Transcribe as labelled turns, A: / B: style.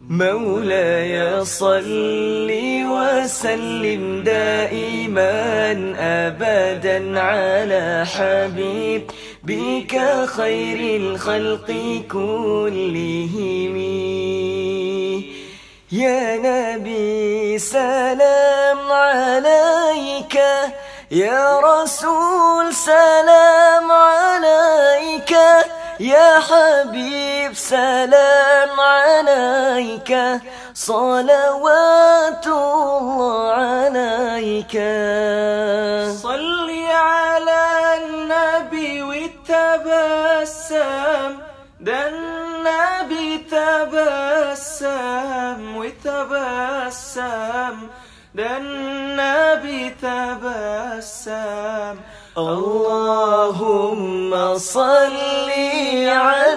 A: مولاي صل وسلم دائما أبدا على حبيبك خير الخلق كلهم. يا نبي سلام عليك. يا رسول سلام يا حبيب سلام عليك صلوات الله عليك.
B: صل على النبي وتبسم ده النبي تبسم وتبسم ده النبي تبسم.
A: اللهم صل عن